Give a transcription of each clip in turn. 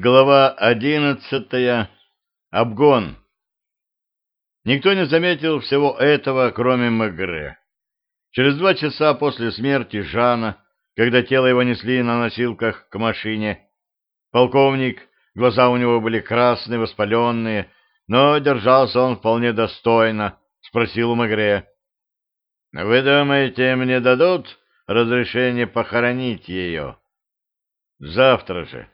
Глава одиннадцатая. Обгон. Никто не заметил всего этого, кроме Мегре. Через два часа после смерти Жана, когда тело его несли на носилках к машине, полковник, глаза у него были красные, воспаленные, но держался он вполне достойно, спросил у Мегре. — Вы думаете, мне дадут разрешение похоронить ее? — Завтра же.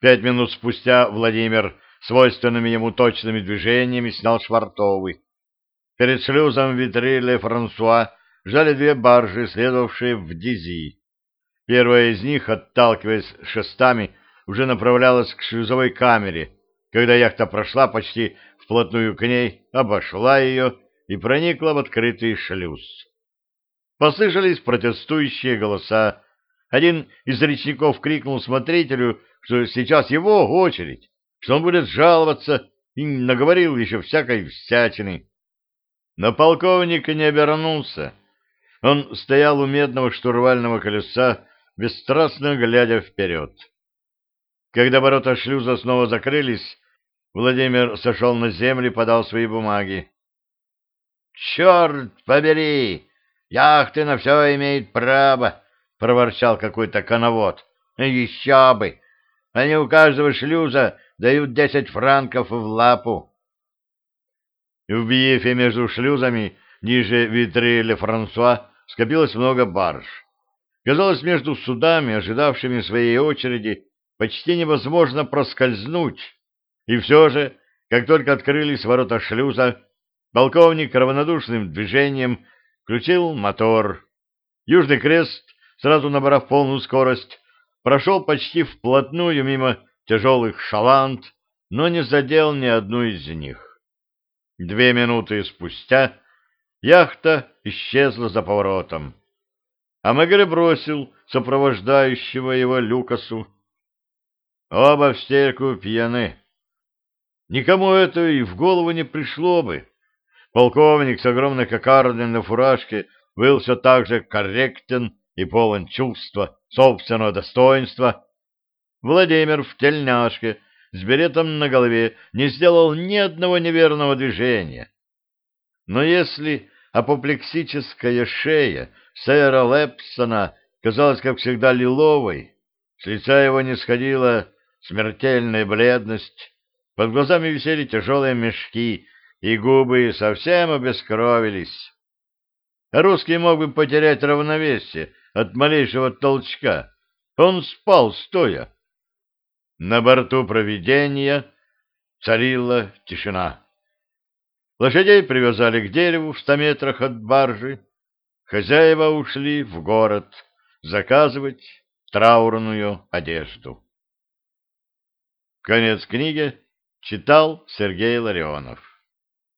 Пять минут спустя Владимир свойственными ему точными движениями снял швартовый. Перед шлюзом витриле Франсуа жали две баржи, следовавшие в Дизи. Первая из них, отталкиваясь шестами, уже направлялась к шлюзовой камере, когда яхта прошла почти вплотную к ней, обошла ее и проникла в открытый шлюз. Послышались протестующие голоса. Один из речников крикнул смотрителю, что сейчас его очередь, что он будет жаловаться и наговорил еще всякой всячины. Но полковник не обернулся. Он стоял у медного штурвального колеса, бесстрастно глядя вперед. Когда ворота шлюза снова закрылись, Владимир сошел на землю и подал свои бумаги. — Черт побери! Яхты на все имеют право! — проворчал какой-то коновод. — Еще бы! Они у каждого шлюза дают десять франков в лапу. В Биефе между шлюзами ниже Витреля Франсуа скопилось много барж. Казалось, между судами, ожидавшими своей очереди, почти невозможно проскользнуть. И все же, как только открылись ворота шлюза, полковник равнодушным движением включил мотор. Южный крест, сразу набрав полную скорость, прошел почти вплотную мимо тяжелых шаланд, но не задел ни одну из них. Две минуты спустя яхта исчезла за поворотом, а Мегре бросил сопровождающего его Люкасу. Оба в стельку пьяны. Никому это и в голову не пришло бы. Полковник с огромной кокардой на фуражке был все так же корректен и полон чувства собственного достоинства, Владимир в тельняшке с беретом на голове не сделал ни одного неверного движения. Но если апоплексическая шея сэра Лепсона казалась, как всегда, лиловой, с лица его не сходила смертельная бледность, под глазами висели тяжелые мешки, и губы совсем обескровились. Русский мог бы потерять равновесие от малейшего толчка. Он спал стоя. На борту проведения царила тишина. Лошадей привязали к дереву в ста метрах от баржи. Хозяева ушли в город заказывать траурную одежду. Конец книги читал Сергей Ларионов.